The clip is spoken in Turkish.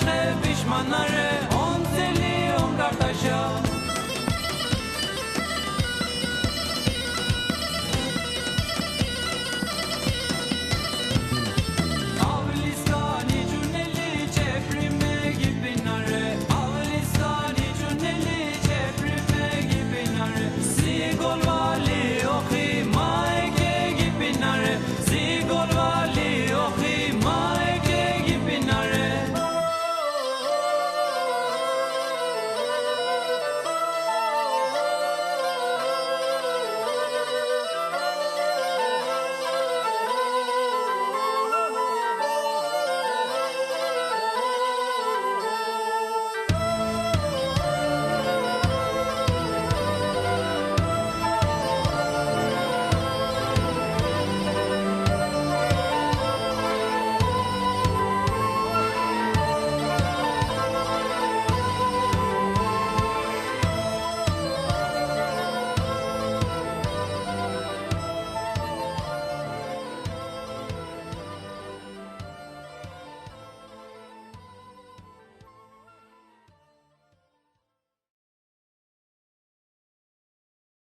kardeşa pişmanları.